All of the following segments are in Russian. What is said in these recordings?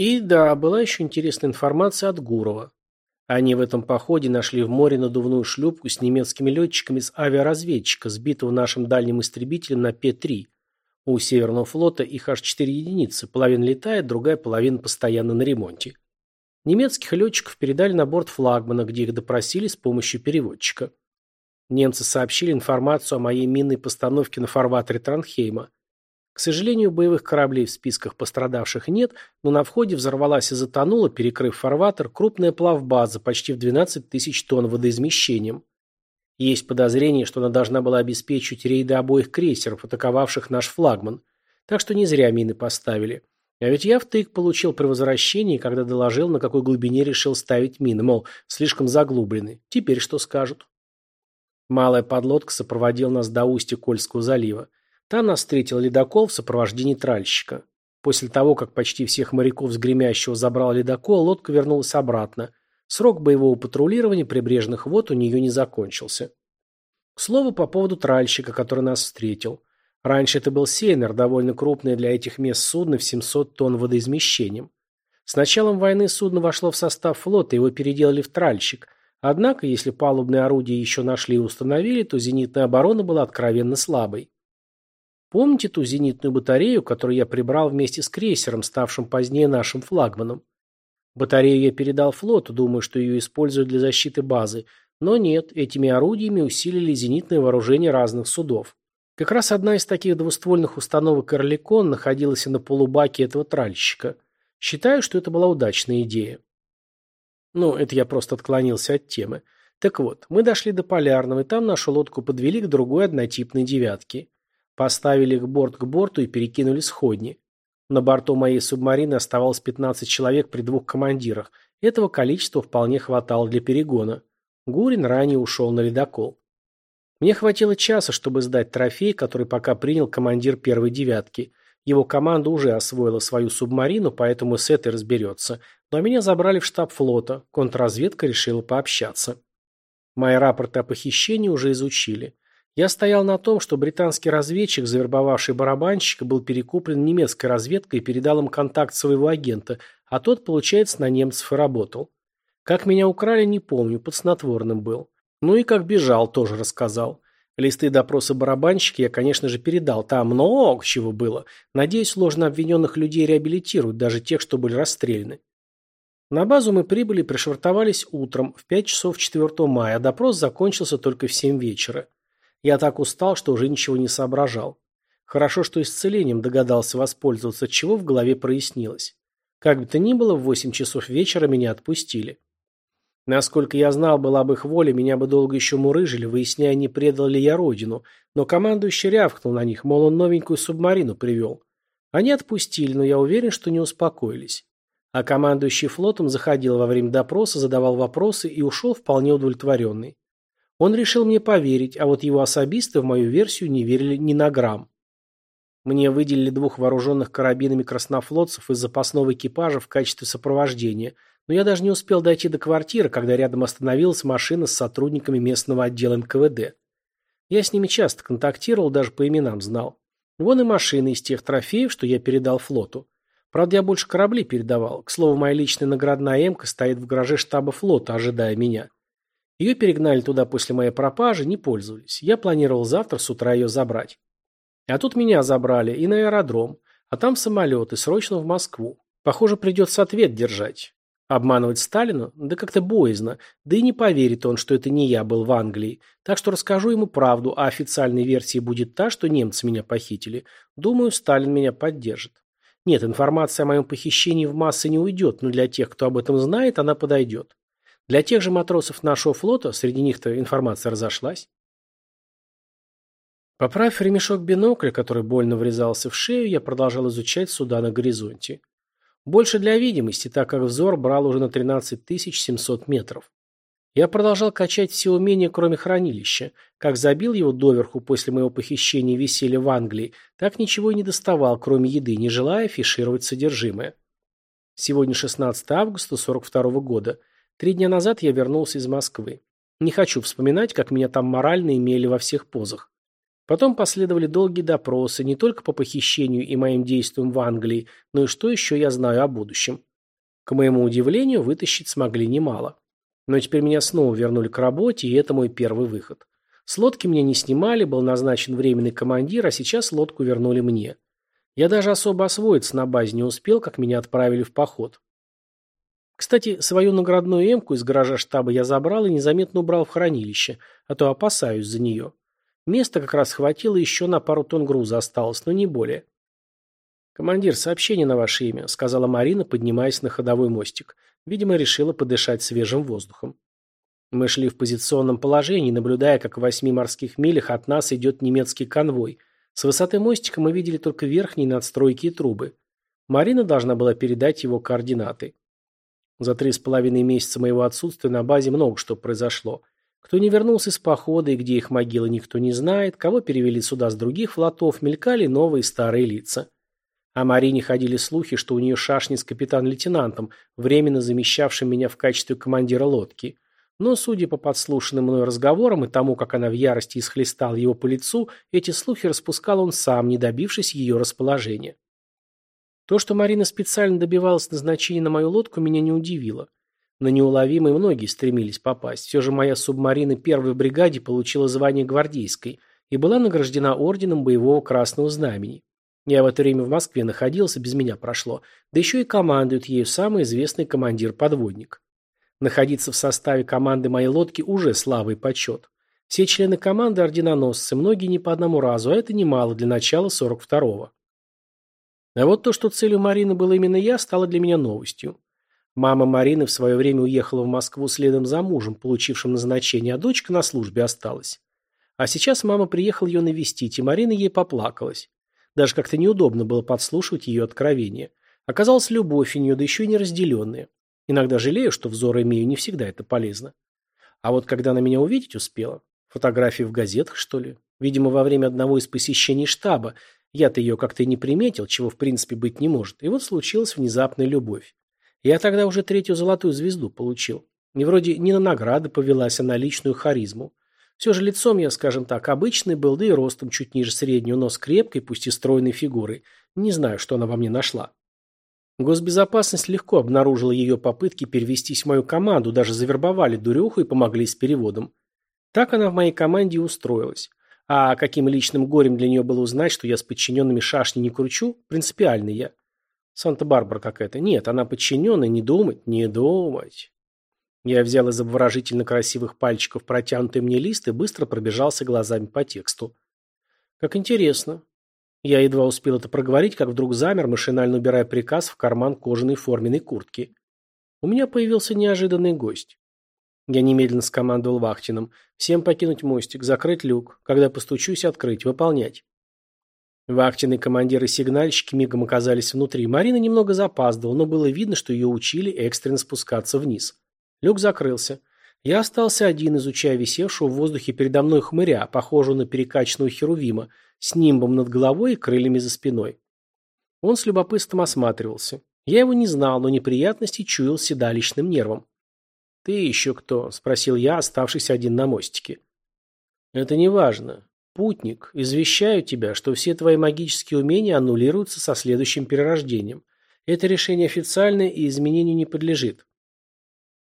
И да, была еще интересная информация от Гурова. Они в этом походе нашли в море надувную шлюпку с немецкими летчиками с авиаразведчика, сбитого нашим дальним истребителем на П-3. У Северного флота их аж 4 единицы, половина летает, другая половина постоянно на ремонте. Немецких летчиков передали на борт флагмана, где их допросили с помощью переводчика. Немцы сообщили информацию о моей минной постановке на фарватере Транхейма. К сожалению, боевых кораблей в списках пострадавших нет, но на входе взорвалась и затонула, перекрыв фарватер, крупная плавбаза почти в 12 тысяч тонн водоизмещением. Есть подозрение, что она должна была обеспечить рейды обоих крейсеров, атаковавших наш флагман. Так что не зря мины поставили. А ведь я втык получил при возвращении, когда доложил, на какой глубине решил ставить мины, мол, слишком заглублены. Теперь что скажут? Малая подлодка сопроводила нас до устья Кольского залива. Там нас встретил ледокол в сопровождении тральщика. После того, как почти всех моряков с гремящего забрал ледокол, лодка вернулась обратно. Срок боевого патрулирования прибрежных вод у нее не закончился. К слову, по поводу тральщика, который нас встретил. Раньше это был сейнер, довольно крупное для этих мест судно в 700 тонн водоизмещением. С началом войны судно вошло в состав флота, его переделали в тральщик – Однако, если палубные орудия еще нашли и установили, то зенитная оборона была откровенно слабой. Помните ту зенитную батарею, которую я прибрал вместе с крейсером, ставшим позднее нашим флагманом? Батарею я передал флоту, думаю, что ее используют для защиты базы, но нет, этими орудиями усилили зенитное вооружение разных судов. Как раз одна из таких двуствольных установок «Орликон» находилась на полубаке этого тральщика. Считаю, что это была удачная идея. Ну, это я просто отклонился от темы. Так вот, мы дошли до Полярного, и там нашу лодку подвели к другой однотипной девятке. Поставили их борт к борту и перекинули сходни. На борту моей субмарины оставалось 15 человек при двух командирах. Этого количества вполне хватало для перегона. Гурин ранее ушел на ледокол. Мне хватило часа, чтобы сдать трофей, который пока принял командир первой девятки. Его команда уже освоила свою субмарину, поэтому с этой разберется. Но меня забрали в штаб флота. Контрразведка решила пообщаться. Мои рапорты о похищении уже изучили. Я стоял на том, что британский разведчик, завербовавший барабанщика, был перекуплен немецкой разведкой и передал им контакт своего агента, а тот, получается, на немцев и работал. Как меня украли, не помню, под снотворным был. Ну и как бежал, тоже рассказал. Листы допроса барабанщика я, конечно же, передал. Там много чего было. Надеюсь, ложно обвиненных людей реабилитируют, даже тех, что были расстреляны. На базу мы прибыли пришвартовались утром в 5 часов 4 мая, а допрос закончился только в 7 вечера. Я так устал, что уже ничего не соображал. Хорошо, что исцелением догадался воспользоваться, чего в голове прояснилось. Как бы то ни было, в 8 часов вечера меня отпустили. Насколько я знал, была бы их воля, меня бы долго еще мурыжили, выясняя, не предал ли я родину, но командующий рявкнул на них, мол, он новенькую субмарину привел. Они отпустили, но я уверен, что не успокоились. А командующий флотом заходил во время допроса, задавал вопросы и ушел вполне удовлетворенный. Он решил мне поверить, а вот его особисты в мою версию не верили ни на грамм. Мне выделили двух вооруженных карабинами краснофлотцев из запасного экипажа в качестве сопровождения, но я даже не успел дойти до квартиры, когда рядом остановилась машина с сотрудниками местного отдела НКВД. Я с ними часто контактировал, даже по именам знал. Вон и машины из тех трофеев, что я передал флоту. Правда, я больше корабли передавал. К слову, моя личная наградная «Эмка» стоит в гараже штаба флота, ожидая меня. Ее перегнали туда после моей пропажи, не пользовались. Я планировал завтра с утра ее забрать. А тут меня забрали и на аэродром, а там самолет, и срочно в Москву. Похоже, придется ответ держать. Обманывать Сталина? Да как-то боязно. Да и не поверит он, что это не я был в Англии. Так что расскажу ему правду, а официальной версией будет та, что немцы меня похитили. Думаю, Сталин меня поддержит. Нет, информация о моем похищении в массы не уйдет, но для тех, кто об этом знает, она подойдет. Для тех же матросов нашего флота, среди них-то информация разошлась. Поправив ремешок бинокля, который больно врезался в шею, я продолжал изучать суда на горизонте. Больше для видимости, так как взор брал уже на 13 700 метров. Я продолжал качать все умения, кроме хранилища. Как забил его доверху после моего похищения веселья в Англии, так ничего и не доставал, кроме еды, не желая афишировать содержимое. Сегодня 16 августа 42 года. Три дня назад я вернулся из Москвы. Не хочу вспоминать, как меня там морально имели во всех позах. Потом последовали долгие допросы, не только по похищению и моим действиям в Англии, но и что еще я знаю о будущем. К моему удивлению, вытащить смогли немало. Но теперь меня снова вернули к работе, и это мой первый выход. С лодки меня не снимали, был назначен временный командир, а сейчас лодку вернули мне. Я даже особо освоиться на базе не успел, как меня отправили в поход. Кстати, свою наградную эмку из гаража штаба я забрал и незаметно убрал в хранилище, а то опасаюсь за нее. Места как раз хватило, еще на пару тонн груза осталось, но не более. «Командир, сообщение на ваше имя», — сказала Марина, поднимаясь на ходовой мостик. Видимо, решила подышать свежим воздухом. Мы шли в позиционном положении, наблюдая, как в восьми морских милях от нас идет немецкий конвой. С высоты мостика мы видели только верхние надстройки и трубы. Марина должна была передать его координаты. За три с половиной месяца моего отсутствия на базе много что произошло. Кто не вернулся с похода и где их могилы никто не знает, кого перевели сюда с других флотов, мелькали новые старые лица. О Марине ходили слухи, что у нее шашни с капитан-лейтенантом, временно замещавшим меня в качестве командира лодки. Но, судя по подслушанным мной разговорам и тому, как она в ярости исхлестала его по лицу, эти слухи распускал он сам, не добившись ее расположения. То, что Марина специально добивалась назначения на мою лодку, меня не удивило. На неуловимые многие стремились попасть. Все же моя субмарина первой бригаде получила звание гвардейской и была награждена орденом боевого красного знамени. Я в это время в Москве находился, без меня прошло. Да еще и командует ею самый известный командир-подводник. Находиться в составе команды моей лодки уже слава и почет. Все члены команды орденоносцы, многие не по одному разу, а это немало для начала 42-го. А вот то, что целью Марины был именно я, стало для меня новостью. Мама Марины в свое время уехала в Москву следом за мужем, получившим назначение, а дочка на службе осталась. А сейчас мама приехала ее навестить, и Марина ей поплакалась. Даже как-то неудобно было подслушивать ее откровения. Оказалось, любовь у нее, да еще и неразделенная. Иногда жалею, что взоры имею, не всегда это полезно. А вот когда она меня увидеть успела, фотографии в газетах, что ли? Видимо, во время одного из посещений штаба. Я-то ее как-то и не приметил, чего в принципе быть не может. И вот случилась внезапная любовь. Я тогда уже третью золотую звезду получил. И вроде не на награды повелась, а на личную харизму. Все же лицом я, скажем так, обычный был, да и ростом чуть ниже среднего, но с крепкой, пусть и стройной фигурой. Не знаю, что она во мне нашла. Госбезопасность легко обнаружила ее попытки перевестись в мою команду, даже завербовали дуреху и помогли с переводом. Так она в моей команде устроилась. А каким личным горем для нее было узнать, что я с подчиненными шашни не кручу, принципиальный я. Санта-Барбара какая-то. Нет, она подчиненная, не думать, не думать. Я взял из обворожительно красивых пальчиков протянутый мне лист и быстро пробежался глазами по тексту. Как интересно. Я едва успел это проговорить, как вдруг замер, машинально убирая приказ в карман кожаной форменной куртки. У меня появился неожиданный гость. Я немедленно скомандовал вахтином. Всем покинуть мостик, закрыть люк. Когда постучусь, открыть, выполнять. Вахтенные командиры и сигнальщики мигом оказались внутри. Марина немного запаздывала, но было видно, что ее учили экстренно спускаться вниз. Люк закрылся. Я остался один, изучая висевшего в воздухе передо мной хмыря, похожего на перекачанного херувима, с нимбом над головой и крыльями за спиной. Он с любопытством осматривался. Я его не знал, но неприятности чуял седалищным нервом. «Ты еще кто?» – спросил я, оставшись один на мостике. «Это не важно. Путник, извещаю тебя, что все твои магические умения аннулируются со следующим перерождением. Это решение официальное и изменению не подлежит.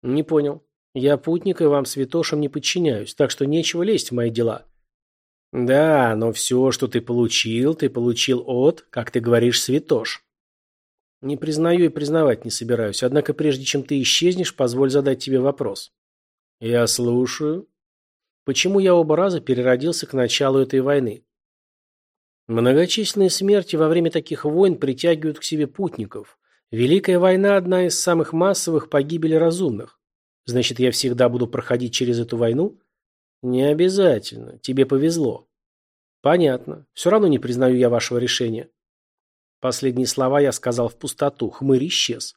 Не понял. Я путник и вам, святошам, не подчиняюсь, так что нечего лезть в мои дела. Да, но все, что ты получил, ты получил от, как ты говоришь, святош. Не признаю и признавать не собираюсь, однако прежде чем ты исчезнешь, позволь задать тебе вопрос. Я слушаю. Почему я оба раза переродился к началу этой войны? Многочисленные смерти во время таких войн притягивают к себе путников. Великая война – одна из самых массовых погибелей разумных. Значит, я всегда буду проходить через эту войну? Не обязательно. Тебе повезло. Понятно. Все равно не признаю я вашего решения. Последние слова я сказал в пустоту. Хмырь исчез.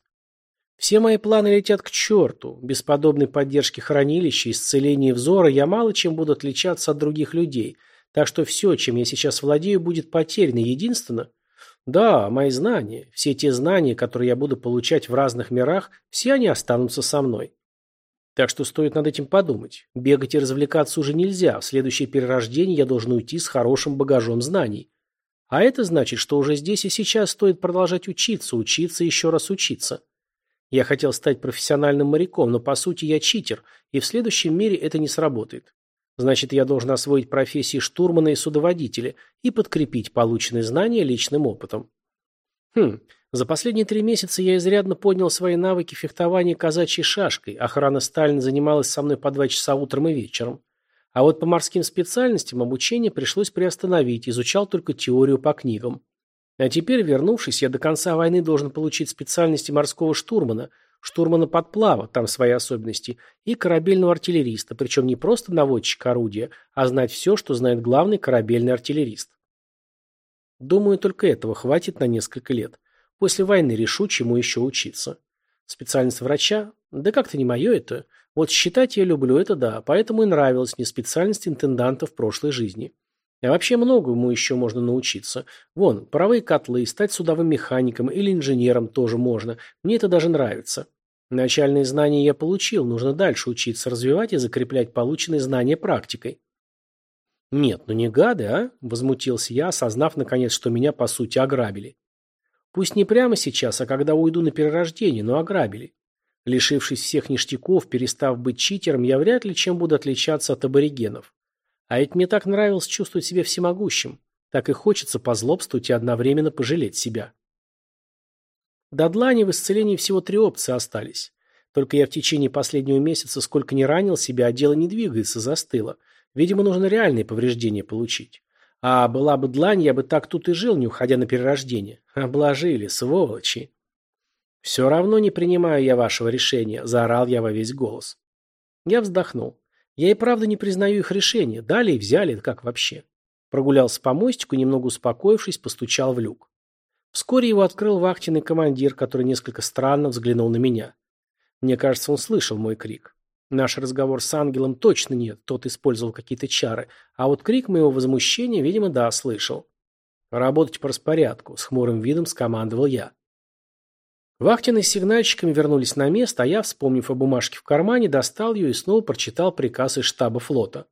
Все мои планы летят к черту. Без подобной поддержки хранилища, исцеления взора я мало чем буду отличаться от других людей. Так что все, чем я сейчас владею, будет потеряно. Единственно... Да, мои знания, все те знания, которые я буду получать в разных мирах, все они останутся со мной. Так что стоит над этим подумать. Бегать и развлекаться уже нельзя. В следующее перерождение я должен уйти с хорошим багажом знаний. А это значит, что уже здесь и сейчас стоит продолжать учиться, учиться и еще раз учиться. Я хотел стать профессиональным моряком, но по сути я читер, и в следующем мире это не сработает. Значит, я должен освоить профессии штурмана и судоводителя и подкрепить полученные знания личным опытом. Хм, за последние три месяца я изрядно поднял свои навыки фехтования казачьей шашкой, охрана Сталина занималась со мной по два часа утром и вечером. А вот по морским специальностям обучение пришлось приостановить, изучал только теорию по книгам. А теперь, вернувшись, я до конца войны должен получить специальности морского штурмана, штурмана подплава, там свои особенности, и корабельного артиллериста, причем не просто наводчик орудия, а знать все, что знает главный корабельный артиллерист. Думаю, только этого хватит на несколько лет. После войны решу, чему еще учиться. Специальность врача? Да как-то не мое это. Вот считать я люблю, это да, поэтому и нравилась мне специальность интенданта в прошлой жизни. А вообще многому еще можно научиться. Вон, паровые котлы, стать судовым механиком или инженером тоже можно. Мне это даже нравится. Начальные знания я получил, нужно дальше учиться развивать и закреплять полученные знания практикой. Нет, ну не гады, а? Возмутился я, осознав наконец, что меня по сути ограбили. Пусть не прямо сейчас, а когда уйду на перерождение, но ограбили. Лишившись всех ништяков, перестав быть читером, я вряд ли чем буду отличаться от аборигенов. А ведь мне так нравилось чувствовать себя всемогущим. Так и хочется позлобствовать и одновременно пожалеть себя. До длани в исцелении всего три опции остались. Только я в течение последнего месяца сколько не ранил себя, а дело не двигается, застыло. Видимо, нужно реальные повреждения получить. А была бы длань, я бы так тут и жил, не уходя на перерождение. Обложили, сволочи. Все равно не принимаю я вашего решения, заорал я во весь голос. Я вздохнул. Я и правда не признаю их решение. Дали и взяли, как вообще. Прогулялся по мостику, немного успокоившись, постучал в люк. Вскоре его открыл вахтенный командир, который несколько странно взглянул на меня. Мне кажется, он слышал мой крик. Наш разговор с ангелом точно нет, тот использовал какие-то чары, а вот крик моего возмущения, видимо, да, слышал. «Работать по распорядку», — с хмурым видом скомандовал я. Вахтенные с сигнальщиками вернулись на место, а я, вспомнив о бумажке в кармане, достал ее и снова прочитал приказ из штаба флота.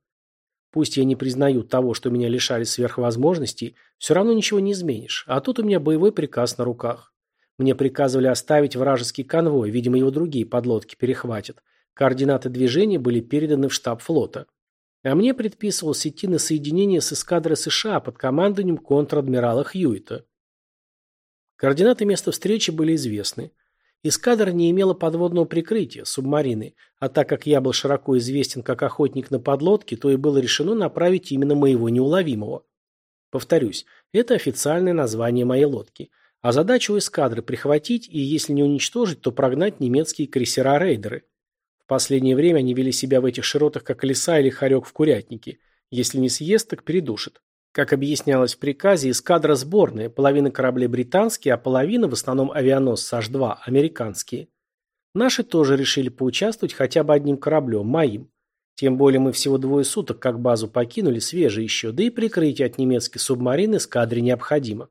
Пусть я не признаю того, что меня лишали сверхвозможностей, все равно ничего не изменишь, а тут у меня боевой приказ на руках. Мне приказывали оставить вражеский конвой, видимо, его другие подлодки перехватят. Координаты движения были переданы в штаб флота. А мне предписывалось идти на соединение с эскадрой США под командованием контр-адмирала Хьюита. Координаты места встречи были известны. Эскадра не имела подводного прикрытия, субмарины, а так как я был широко известен как охотник на подлодке, то и было решено направить именно моего неуловимого. Повторюсь, это официальное название моей лодки. А задача у эскадры прихватить и, если не уничтожить, то прогнать немецкие крейсера-рейдеры. В последнее время они вели себя в этих широтах как лиса или хорек в курятнике. Если не съест, так придушит. Как объяснялось в приказе, эскадра сборная, половина кораблей британские, а половина, в основном авианосцы H-2, американские. Наши тоже решили поучаствовать хотя бы одним кораблем, моим. Тем более мы всего двое суток как базу покинули, свежие еще, да и прикрытие от немецкой субмарины эскадре необходимо.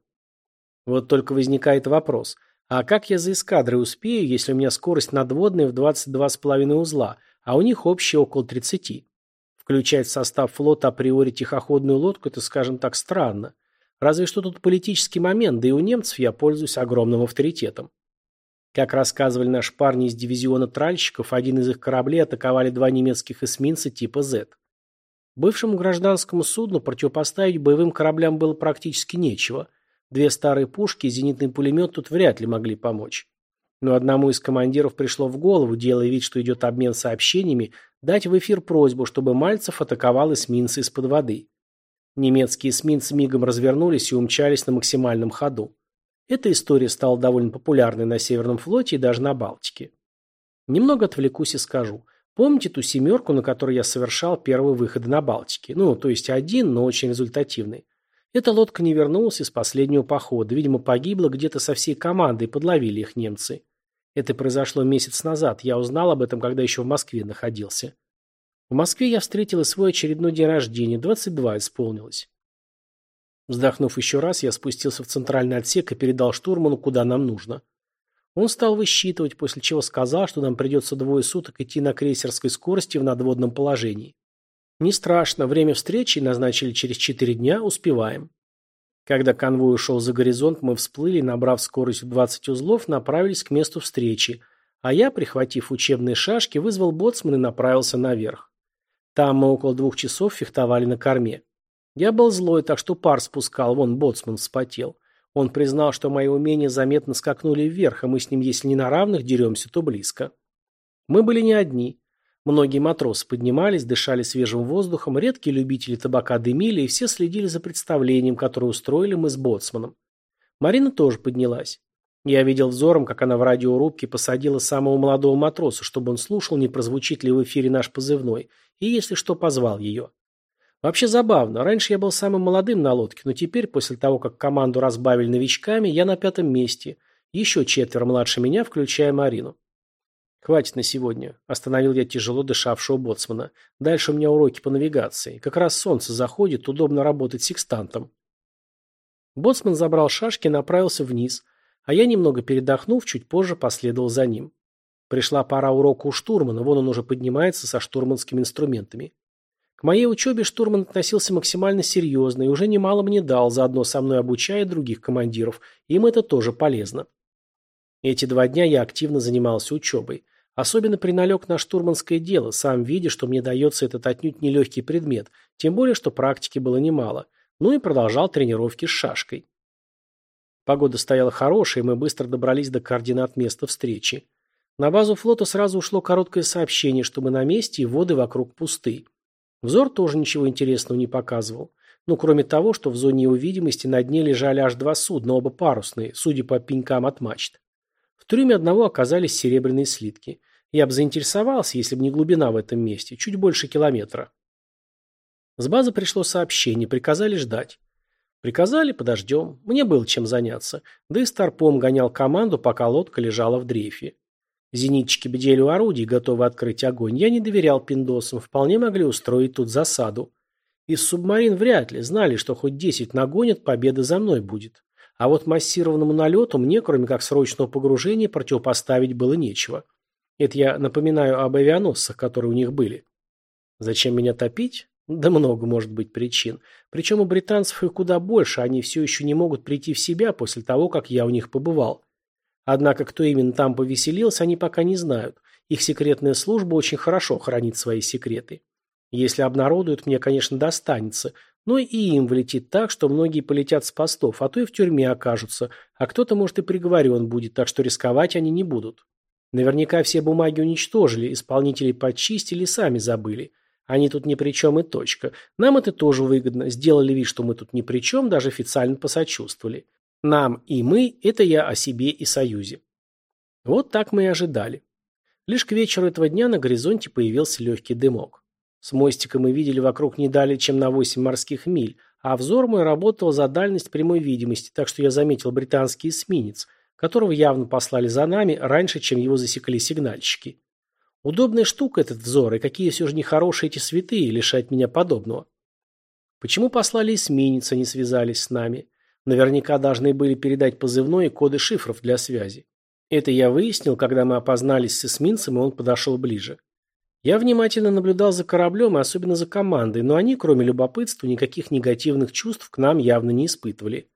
Вот только возникает вопрос, а как я за эскадрой успею, если у меня скорость надводная в 22,5 узла, а у них общая около 30? Включать в состав флота априори тихоходную лодку – это, скажем так, странно. Разве что тут политический момент, да и у немцев я пользуюсь огромным авторитетом. Как рассказывали наши парни из дивизиона тральщиков, один из их кораблей атаковали два немецких эсминца типа Z. Бывшему гражданскому судну противопоставить боевым кораблям было практически нечего. Две старые пушки и зенитный пулемет тут вряд ли могли помочь. Но одному из командиров пришло в голову, делая вид, что идет обмен сообщениями, дать в эфир просьбу, чтобы Мальцев атаковал эсминцы из-под воды. Немецкие эсминцы мигом развернулись и умчались на максимальном ходу. Эта история стала довольно популярной на Северном флоте и даже на Балтике. Немного отвлекусь и скажу. Помните ту семерку, на которой я совершал первые выходы на Балтике? Ну, то есть один, но очень результативный. Эта лодка не вернулась из последнего похода. Видимо, погибла где-то со всей командой, подловили их немцы. Это произошло месяц назад. Я узнал об этом, когда еще в Москве находился. В Москве я встретил свой очередной день рождения. 22 исполнилось. Вздохнув еще раз, я спустился в центральный отсек и передал штурману, куда нам нужно. Он стал высчитывать, после чего сказал, что нам придется двое суток идти на крейсерской скорости в надводном положении. Не страшно, время встречи назначили через четыре дня, успеваем. Когда конвой ушел за горизонт, мы всплыли, набрав скорость в 20 узлов, направились к месту встречи, А я, прихватив учебные шашки, вызвал боцмана и направился наверх. Там мы около двух часов фехтовали на корме. Я был злой, так что пар спускал, вон боцман вспотел. Он признал, что мои умения заметно скакнули вверх, а мы с ним, если не на равных деремся, то близко. Мы были не одни. Многие матросы поднимались, дышали свежим воздухом, редкие любители табака дымили, и все следили за представлением, которое устроили мы с боцманом. Марина тоже поднялась. Я видел взором, как она в радиорубке посадила самого молодого матроса, чтобы он слушал, не прозвучит ли в эфире наш позывной, и, если что, позвал ее. Вообще забавно. Раньше я был самым молодым на лодке, но теперь, после того, как команду разбавили новичками, я на пятом месте. Еще четверо младше меня, включая Марину. «Хватит на сегодня», – остановил я тяжело дышавшего боцмана. «Дальше у меня уроки по навигации. Как раз солнце заходит, удобно работать секстантом». Боцман забрал шашки и направился вниз, а я, немного передохнув, чуть позже последовал за ним. Пришла пора урока у штурмана, вон он уже поднимается со штурманскими инструментами. К моей учебе штурман относился максимально серьезно и уже немало мне дал, заодно со мной обучая других командиров. Им это тоже полезно. Эти два дня я активно занимался учебой. Особенно приналег на штурманское дело, сам видя, что мне дается этот отнюдь нелегкий предмет, тем более, что практики было немало. Ну и продолжал тренировки с шашкой. Погода стояла хорошая, и мы быстро добрались до координат места встречи. На базу флота сразу ушло короткое сообщение, что мы на месте и воды вокруг пусты. Взор тоже ничего интересного не показывал. Ну, кроме того, что в зоне его на дне лежали аж два судна, оба парусные, судя по пенькам от мачт. Трюме одного оказались серебряные слитки. Я бы заинтересовался, если бы не глубина в этом месте, чуть больше километра. С базы пришло сообщение, приказали ждать. Приказали, подождем. Мне было чем заняться. Да и Старпом гонял команду, пока лодка лежала в дрейфе. Зенитчики бдели у орудий, готовы открыть огонь. Я не доверял пиндосам, вполне могли устроить тут засаду. Из субмарин вряд ли, знали, что хоть десять нагонят, победа за мной будет. А вот массированному налету мне, кроме как срочного погружения, противопоставить было нечего. Это я напоминаю об авианосцах, которые у них были. Зачем меня топить? Да много может быть причин. Причем у британцев их куда больше, они все еще не могут прийти в себя после того, как я у них побывал. Однако, кто именно там повеселился, они пока не знают. Их секретная служба очень хорошо хранит свои секреты. Если обнародуют, мне, конечно, достанется, но и им влетит так, что многие полетят с постов, а то и в тюрьме окажутся, а кто-то, может, и приговорен будет, так что рисковать они не будут. Наверняка все бумаги уничтожили, исполнителей подчистили сами забыли. Они тут ни при чем и точка. Нам это тоже выгодно. Сделали вид, что мы тут ни при чем, даже официально посочувствовали. Нам и мы – это я о себе и союзе. Вот так мы и ожидали. Лишь к вечеру этого дня на горизонте появился легкий дымок. С мостика мы видели вокруг не далее, чем на 8 морских миль, а взор мой работал за дальность прямой видимости, так что я заметил британский эсминец, которого явно послали за нами раньше, чем его засекли сигнальщики. Удобная штука этот взор, и какие все же нехорошие эти святые лишать меня подобного. Почему послали эсминец, а не связались с нами? Наверняка должны были передать позывной и коды шифров для связи. Это я выяснил, когда мы опознались с эсминцем, и он подошел ближе. Я внимательно наблюдал за кораблем и особенно за командой, но они, кроме любопытства, никаких негативных чувств к нам явно не испытывали.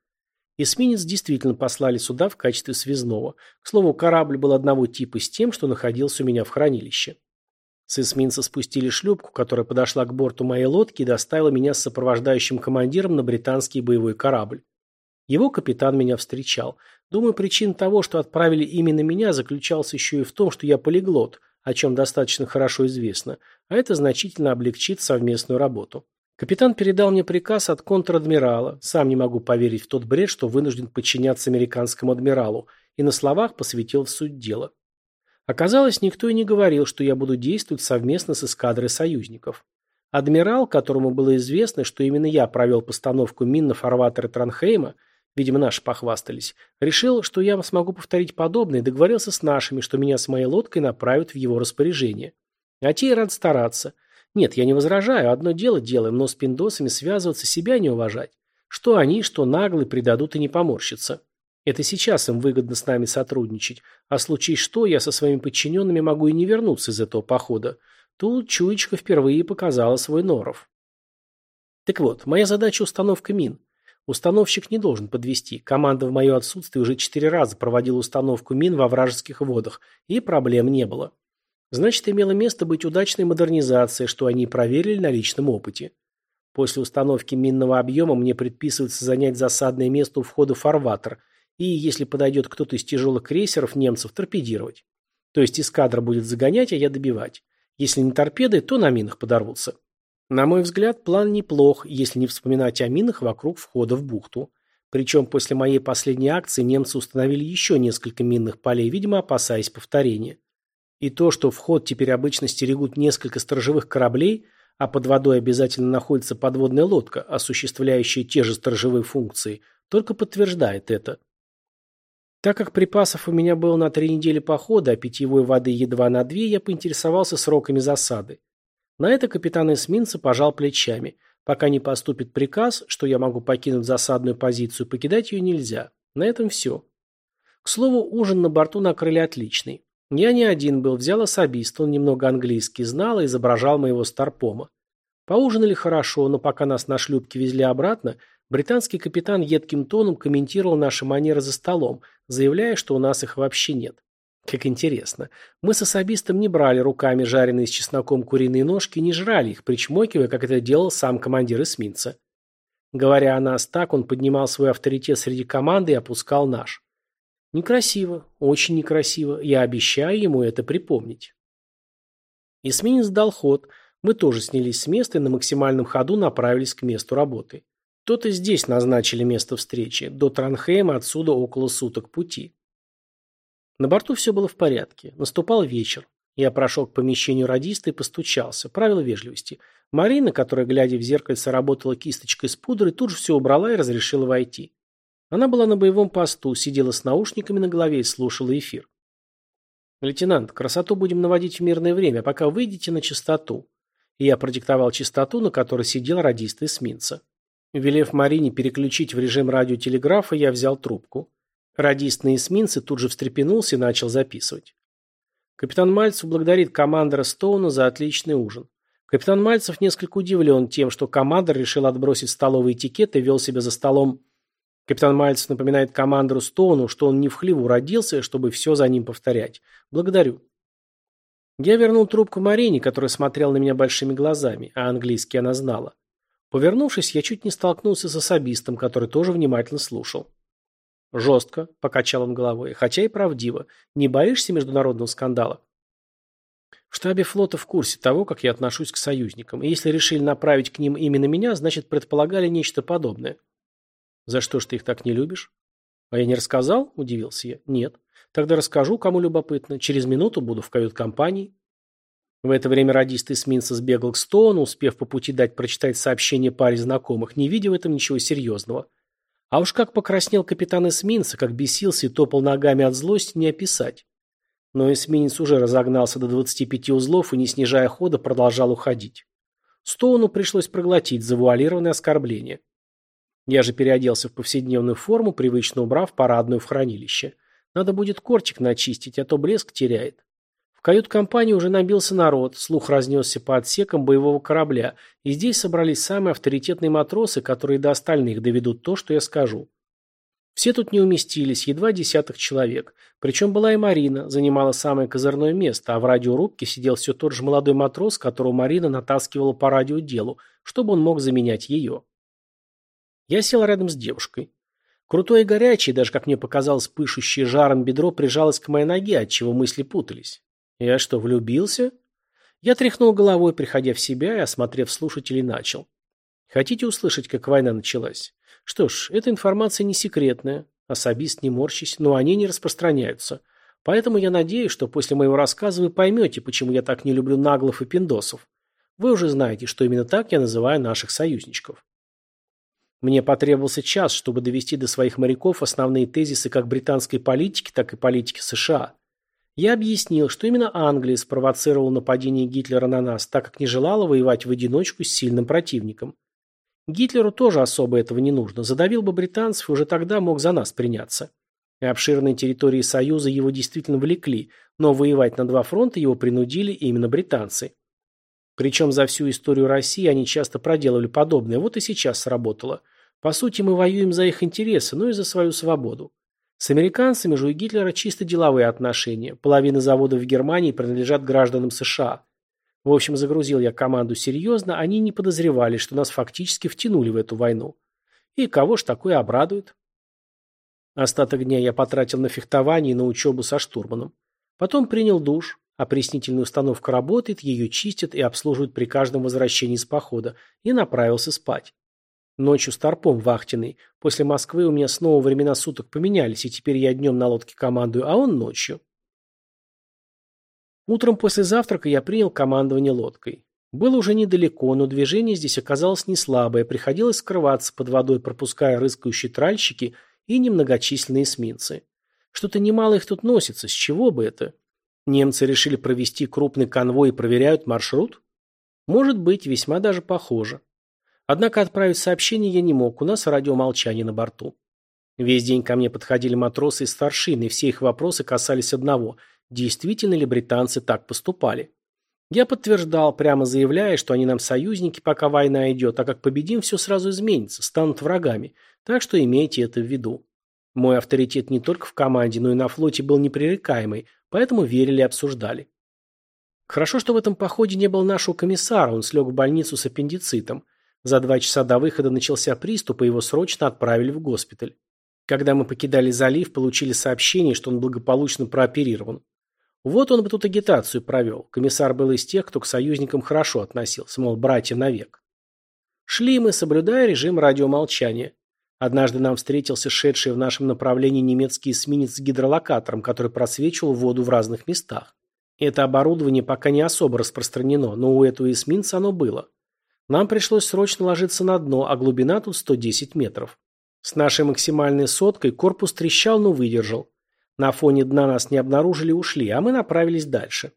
Эсминец действительно послали сюда в качестве связного. К слову, корабль был одного типа с тем, что находился у меня в хранилище. С эсминца спустили шлюпку, которая подошла к борту моей лодки и доставила меня с сопровождающим командиром на британский боевой корабль. Его капитан меня встречал. Думаю, причин того, что отправили именно меня, заключалась еще и в том, что я полиглот, о чем достаточно хорошо известно, а это значительно облегчит совместную работу. Капитан передал мне приказ от контр-адмирала, сам не могу поверить в тот бред, что вынужден подчиняться американскому адмиралу, и на словах посвятил в суть дела. Оказалось, никто и не говорил, что я буду действовать совместно с эскадрой союзников. Адмирал, которому было известно, что именно я провел постановку мин на фарватере Транхейма, видимо, наши похвастались, решил, что я смогу повторить подобное и договорился с нашими, что меня с моей лодкой направят в его распоряжение. А те и рад стараться. Нет, я не возражаю, одно дело делаем, но с пиндосами связываться себя не уважать. Что они, что наглые предадут и не поморщатся. Это сейчас им выгодно с нами сотрудничать, а случай что, я со своими подчиненными могу и не вернуться из этого похода. Тут чуечка впервые показала свой норов. Так вот, моя задача установка мин. Установщик не должен подвести. Команда в мое отсутствие уже четыре раза проводила установку мин во вражеских водах, и проблем не было. Значит, имело место быть удачной модернизация, что они проверили на личном опыте. После установки минного объема мне предписывается занять засадное место у входа в фарватер и, если подойдет кто-то из тяжелых крейсеров, немцев торпедировать. То есть эскадра будет загонять, а я добивать. Если не торпеды, то на минах подорвутся. На мой взгляд, план неплох, если не вспоминать о минах вокруг входа в бухту. Причем после моей последней акции немцы установили еще несколько минных полей, видимо, опасаясь повторения. И то, что вход теперь обычно стерегут несколько сторожевых кораблей, а под водой обязательно находится подводная лодка, осуществляющая те же сторожевые функции, только подтверждает это. Так как припасов у меня было на три недели похода, а питьевой воды едва на две, я поинтересовался сроками засады. На это капитан эсминца пожал плечами. Пока не поступит приказ, что я могу покинуть засадную позицию, покидать ее нельзя. На этом все. К слову, ужин на борту накрыли отличный. Я не один был, взял особист, он немного английский знал и изображал моего старпома. Поужинали хорошо, но пока нас на шлюпке везли обратно, британский капитан едким тоном комментировал наши манеры за столом, заявляя, что у нас их вообще нет. Как интересно. Мы с особистом не брали руками жареные с чесноком куриные ножки, не жрали их, причмокивая, как это делал сам командир эсминца. Говоря о нас так, он поднимал свой авторитет среди команды и опускал наш. Некрасиво, очень некрасиво. Я обещаю ему это припомнить. Эсминец дал ход. Мы тоже снялись с места и на максимальном ходу направились к месту работы. То-то здесь назначили место встречи. До Транхейма отсюда около суток пути. На борту все было в порядке. Наступал вечер. Я прошел к помещению радиста и постучался. Правило вежливости. Марина, которая, глядя в зеркальце, работала кисточкой с пудрой, тут же все убрала и разрешила войти. Она была на боевом посту, сидела с наушниками на голове и слушала эфир. «Лейтенант, красоту будем наводить в мирное время, пока выйдете на частоту». И я продиктовал частоту, на которой сидел радист эсминца. Велев Марине переключить в режим радиотелеграфа, я взял трубку. Радист на эсминце тут же встрепенулся и начал записывать. Капитан Мальцев благодарит командора Стоуна за отличный ужин. Капитан Мальцев несколько удивлен тем, что командор решил отбросить столовый этикет и вел себя за столом Капитан Мальцев напоминает командору Стоуну, что он не в хлеву родился, чтобы все за ним повторять. Благодарю. Я вернул трубку Марине, которая смотрела на меня большими глазами, а английский она знала. Повернувшись, я чуть не столкнулся с особистом, который тоже внимательно слушал. «Жестко», — покачал он головой, хотя и правдиво. «Не боишься международного скандала?» В штабе флота в курсе того, как я отношусь к союзникам, и если решили направить к ним именно меня, значит, предполагали нечто подобное. За что ж ты их так не любишь? А я не рассказал? Удивился я. Нет. Тогда расскажу, кому любопытно. Через минуту буду в кают-компании. В это время радист эсминца сбегал к Стоуну, успев по пути дать прочитать сообщение паре знакомых, не видя в этом ничего серьезного. А уж как покраснел капитан эсминца, как бесился и топал ногами от злости, не описать. Но эсминец уже разогнался до 25 узлов и, не снижая хода, продолжал уходить. Стоуну пришлось проглотить завуалированное оскорбление. Я же переоделся в повседневную форму, привычно убрав парадную в хранилище. Надо будет кортик начистить, а то блеск теряет. Кают-компании уже набился народ, слух разнесся по отсекам боевого корабля, и здесь собрались самые авторитетные матросы, которые до остальных доведут то, что я скажу. Все тут не уместились, едва десяток человек. Причем была и Марина, занимала самое козырное место, а в радиорубке сидел все тот же молодой матрос, которого Марина натаскивала по радиоделу, чтобы он мог заменять ее. Я сел рядом с девушкой. Крутое и горячее, даже, как мне показалось, пышущее жаром бедро прижалось к моей ноге, отчего мысли путались. Я что, влюбился? Я тряхнул головой, приходя в себя и, осмотрев слушателей, начал. Хотите услышать, как война началась? Что ж, эта информация не секретная, особист не морщись, но они не распространяются. Поэтому я надеюсь, что после моего рассказа вы поймете, почему я так не люблю наглов и пиндосов. Вы уже знаете, что именно так я называю наших союзничков. Мне потребовался час, чтобы довести до своих моряков основные тезисы как британской политики, так и политики США. Я объяснил, что именно Англия спровоцировала нападение Гитлера на нас, так как не желала воевать в одиночку с сильным противником. Гитлеру тоже особо этого не нужно. Задавил бы британцев и уже тогда мог за нас приняться. И обширные территории Союза его действительно влекли, но воевать на два фронта его принудили именно британцы. Причем за всю историю России они часто проделывали подобное, вот и сейчас сработало. По сути, мы воюем за их интересы, но и за свою свободу. С американцами же у Гитлера чисто деловые отношения. Половина заводов в Германии принадлежат гражданам США. В общем, загрузил я команду серьезно, они не подозревали, что нас фактически втянули в эту войну. И кого ж такое обрадует? Остаток дня я потратил на фехтование и на учебу со штурманом. Потом принял душ. Опреснительная установка работает, ее чистят и обслуживают при каждом возвращении с похода. И направился спать. Ночью старпом вахтенный. После Москвы у меня снова времена суток поменялись, и теперь я днем на лодке командую, а он ночью. Утром после завтрака я принял командование лодкой. Было уже недалеко, но движение здесь оказалось не слабое, приходилось скрываться под водой, пропуская рыскающие тральщики и немногочисленные эсминцы. Что-то немало их тут носится, с чего бы это? Немцы решили провести крупный конвой и проверяют маршрут? Может быть, весьма даже похоже. Однако отправить сообщение я не мог, у нас радиомолчание на борту. Весь день ко мне подходили матросы и старшины, и все их вопросы касались одного – действительно ли британцы так поступали. Я подтверждал, прямо заявляя, что они нам союзники, пока война идет, а как победим, все сразу изменится, станут врагами, так что имейте это в виду. Мой авторитет не только в команде, но и на флоте был непререкаемый, поэтому верили и обсуждали. Хорошо, что в этом походе не было нашего комиссара, он слег в больницу с аппендицитом. За два часа до выхода начался приступ, и его срочно отправили в госпиталь. Когда мы покидали залив, получили сообщение, что он благополучно прооперирован. Вот он бы тут агитацию провел. Комиссар был из тех, кто к союзникам хорошо относился, мол, братья навек. Шли мы, соблюдая режим радиомолчания. Однажды нам встретился шедший в нашем направлении немецкий эсминец с гидролокатором, который просвечивал воду в разных местах. Это оборудование пока не особо распространено, но у этого эсминца оно было. Нам пришлось срочно ложиться на дно, а глубина тут 110 метров. С нашей максимальной соткой корпус трещал, но выдержал. На фоне дна нас не обнаружили и ушли, а мы направились дальше.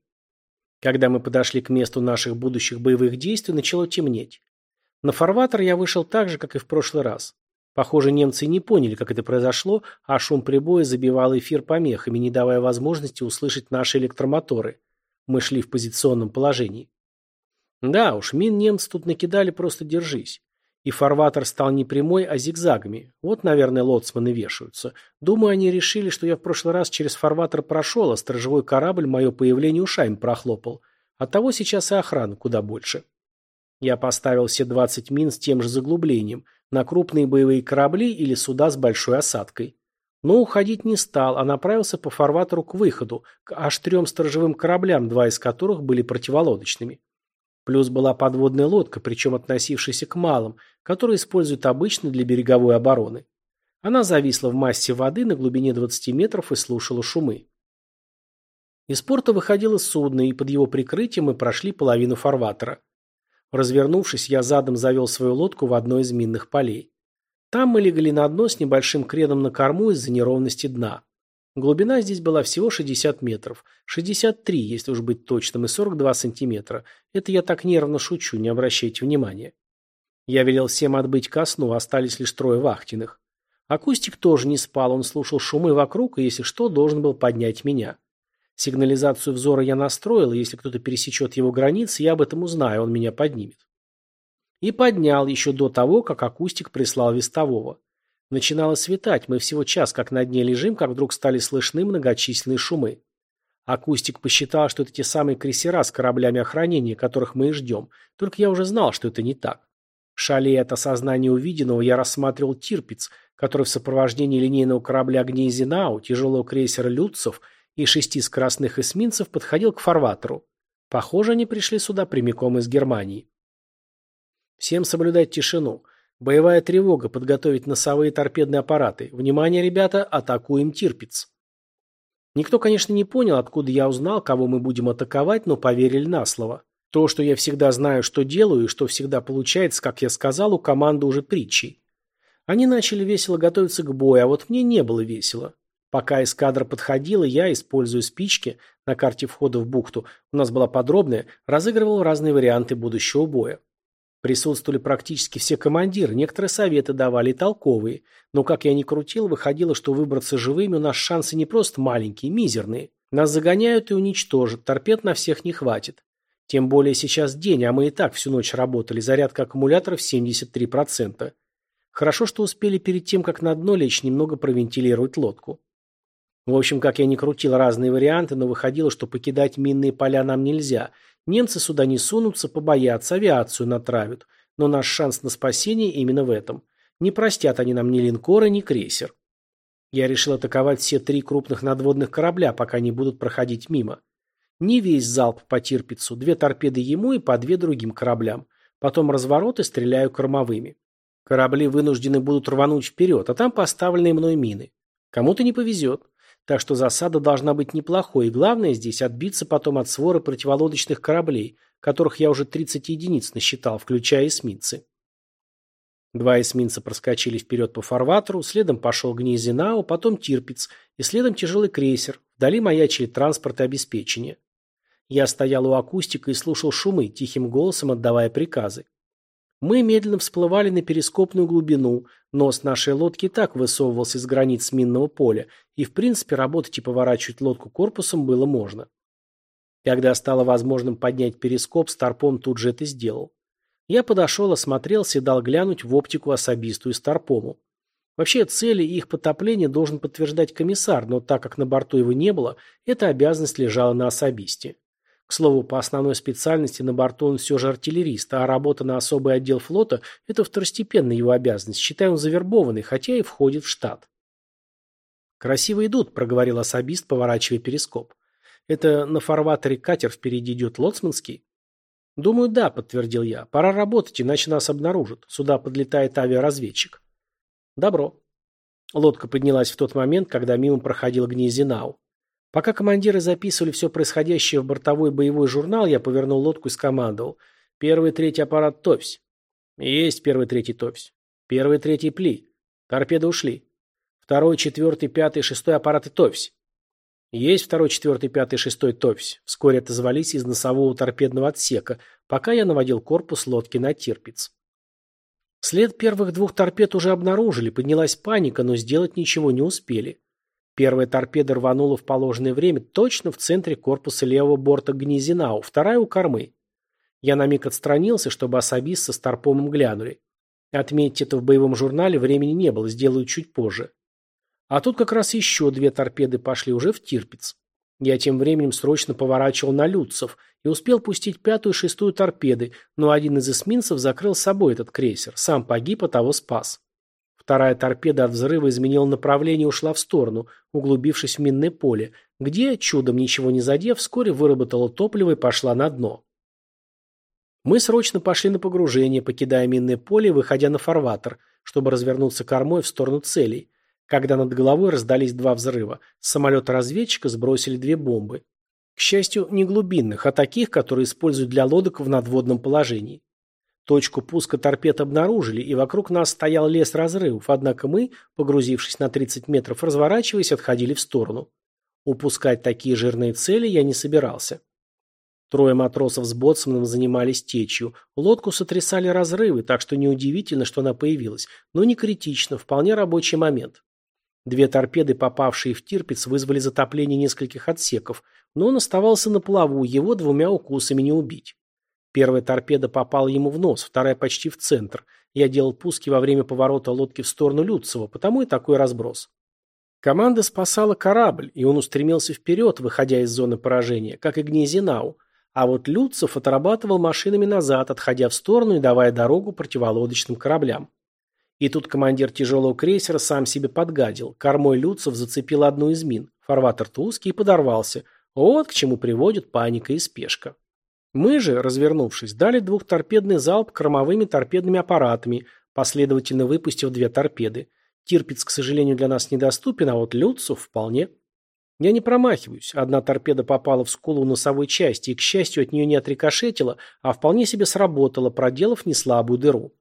Когда мы подошли к месту наших будущих боевых действий, начало темнеть. На фарватер я вышел так же, как и в прошлый раз. Похоже, немцы не поняли, как это произошло, а шум прибоя забивал эфир помехами, не давая возможности услышать наши электромоторы. Мы шли в позиционном положении. Да уж, мин немцы тут накидали просто держись. И фарватер стал не прямой, а зигзагами. Вот, наверное, лоцманы вешаются. Думаю, они решили, что я в прошлый раз через фарватер прошел, а сторожевой корабль мое появление ушами прохлопал. Оттого сейчас и охрана куда больше. Я поставил все 20 мин с тем же заглублением на крупные боевые корабли или суда с большой осадкой. Но уходить не стал, а направился по фарватеру к выходу, к аж трем сторожевым кораблям, два из которых были противолодочными. Плюс была подводная лодка, причем относившаяся к малым, которые используют обычно для береговой обороны. Она зависла в массе воды на глубине 20 метров и слушала шумы. Из порта выходило судно, и под его прикрытием мы прошли половину фарватера. Развернувшись, я задом завел свою лодку в одно из минных полей. Там мы легли на дно с небольшим креном на корму из-за неровности дна. Глубина здесь была всего 60 метров. 63, если уж быть точным, и 42 сантиметра. Это я так нервно шучу, не обращайте внимания. Я велел всем отбыть ко сну, остались лишь трое вахтенных. Акустик тоже не спал, он слушал шумы вокруг и, если что, должен был поднять меня. Сигнализацию взора я настроил, и если кто-то пересечет его границы, я об этом узнаю, он меня поднимет. И поднял еще до того, как акустик прислал вестового. Начинало светать, мы всего час как на дне лежим, как вдруг стали слышны многочисленные шумы. Акустик посчитал, что это те самые крейсера с кораблями охранения, которых мы и ждем. Только я уже знал, что это не так. Шалея от осознания увиденного, я рассматривал Тирпиц, который в сопровождении линейного корабля Гнейзенау, тяжелого крейсера Люцев и шести скоростных эсминцев подходил к фарватеру. Похоже, они пришли сюда прямиком из Германии. Всем соблюдать тишину. Боевая тревога, подготовить носовые торпедные аппараты. Внимание, ребята, атакуем Тирпиц. Никто, конечно, не понял, откуда я узнал, кого мы будем атаковать, но поверили на слово. То, что я всегда знаю, что делаю, и что всегда получается, как я сказал, у команды уже притчей. Они начали весело готовиться к бою, а вот мне не было весело. Пока эскадра подходила, я, используя спички на карте входа в бухту, у нас была подробная, разыгрывал разные варианты будущего боя. Присутствовали практически все командиры, некоторые советы давали толковые. Но как я ни крутил, выходило, что выбраться живыми у нас шансы не просто маленькие, мизерные. Нас загоняют и уничтожат, торпед на всех не хватит. Тем более сейчас день, а мы и так всю ночь работали, зарядка аккумуляторов 73%. Хорошо, что успели перед тем, как на дно лечь, немного провентилировать лодку. В общем, как я ни крутил разные варианты, но выходило, что покидать минные поля нам нельзя. Немцы сюда не сунутся, побоятся, авиацию натравят. Но наш шанс на спасение именно в этом. Не простят они нам ни линкора, ни крейсер. Я решил атаковать все три крупных надводных корабля, пока не будут проходить мимо. Не весь залп по Тирпицу, две торпеды ему и по две другим кораблям. Потом разворот и стреляю кормовыми. Корабли вынуждены будут рвануть вперед, а там поставленные мной мины. Кому-то не повезет. Так что засада должна быть неплохой, и главное здесь отбиться потом от своры противолодочных кораблей, которых я уже 30 единиц насчитал, включая эсминцы. Два эсминца проскочили вперед по фарватеру, следом пошел Гнезинау, потом Тирпиц, и следом тяжелый крейсер. Вдали маячили транспорт и обеспечение. Я стоял у акустика и слушал шумы, тихим голосом отдавая приказы. Мы медленно всплывали на перископную глубину, нос нашей лодки так высовывался из границ минного поля, и в принципе работать и поворачивать лодку корпусом было можно. Когда стало возможным поднять перископ, Старпом тут же это сделал. Я подошел, осмотрелся и дал глянуть в оптику особисту и Старпому. Вообще, цели и их потопления должен подтверждать комиссар, но так как на борту его не было, эта обязанность лежала на особисте. К слову, по основной специальности на борту он все же артиллерист, а работа на особый отдел флота – это второстепенная его обязанность, считая он завербованный, хотя и входит в штат. «Красиво идут», – проговорил особист, поворачивая перископ. «Это на фарватере катер впереди идет лоцманский?» «Думаю, да», – подтвердил я. «Пора работать, иначе нас обнаружат. Сюда подлетает авиаразведчик». «Добро». Лодка поднялась в тот момент, когда мимо проходил Гнезинау. Пока командиры записывали все происходящее в бортовой боевой журнал, я повернул лодку и скомандовал. Первый, третий аппарат топсь. Есть первый, третий топсь. Первый, третий пли. Торпеды ушли. Второй, четвертый, пятый, шестой аппараты топсь. Есть второй, четвертый, пятый, шестой топсь. Вскоре отозвались из носового торпедного отсека, пока я наводил корпус лодки на Тирпиц. След первых двух торпед уже обнаружили, поднялась паника, но сделать ничего не успели. Первая торпеда рванула в положенное время точно в центре корпуса левого борта Гнезинау, вторая у кормы. Я на миг отстранился, чтобы особист со Старпомом глянули. Отметить это в боевом журнале времени не было, сделаю чуть позже. А тут как раз еще две торпеды пошли уже в Тирпиц. Я тем временем срочно поворачивал на Люцев и успел пустить пятую и шестую торпеды, но один из эсминцев закрыл собой этот крейсер, сам погиб, а того спас. Вторая торпеда от взрыва изменила направление и ушла в сторону, углубившись в минное поле, где, чудом ничего не задев, вскоре выработала топливо и пошла на дно. Мы срочно пошли на погружение, покидая минное поле выходя на фарватер, чтобы развернуться кормой в сторону целей, когда над головой раздались два взрыва. С самолета-разведчика сбросили две бомбы. К счастью, не глубинных, а таких, которые используют для лодок в надводном положении. Точку пуска торпед обнаружили, и вокруг нас стоял лес разрывов, однако мы, погрузившись на 30 метров, разворачиваясь, отходили в сторону. Упускать такие жирные цели я не собирался. Трое матросов с боцманом занимались течью. Лодку сотрясали разрывы, так что неудивительно, что она появилась, но не критично, вполне рабочий момент. Две торпеды, попавшие в Тирпиц, вызвали затопление нескольких отсеков, но он оставался на плаву, его двумя укусами не убить. Первая торпеда попала ему в нос, вторая почти в центр. Я делал пуски во время поворота лодки в сторону Люцева, потому и такой разброс. Команда спасала корабль, и он устремился вперед, выходя из зоны поражения, как и Гнезинау. А вот Люцев отрабатывал машинами назад, отходя в сторону и давая дорогу противолодочным кораблям. И тут командир тяжелого крейсера сам себе подгадил. Кормой Люцев зацепил одну из мин. Фарватер-то узкий и подорвался. Вот к чему приводит паника и спешка. Мы же, развернувшись, дали двухторпедный залп кормовыми торпедными аппаратами, последовательно выпустив две торпеды. Тирпиц, к сожалению, для нас недоступен, а вот Люцев вполне. Я не промахиваюсь. Одна торпеда попала в скулу носовой части и, к счастью, от нее не отрикошетила, а вполне себе сработала, проделав неслабую дыру.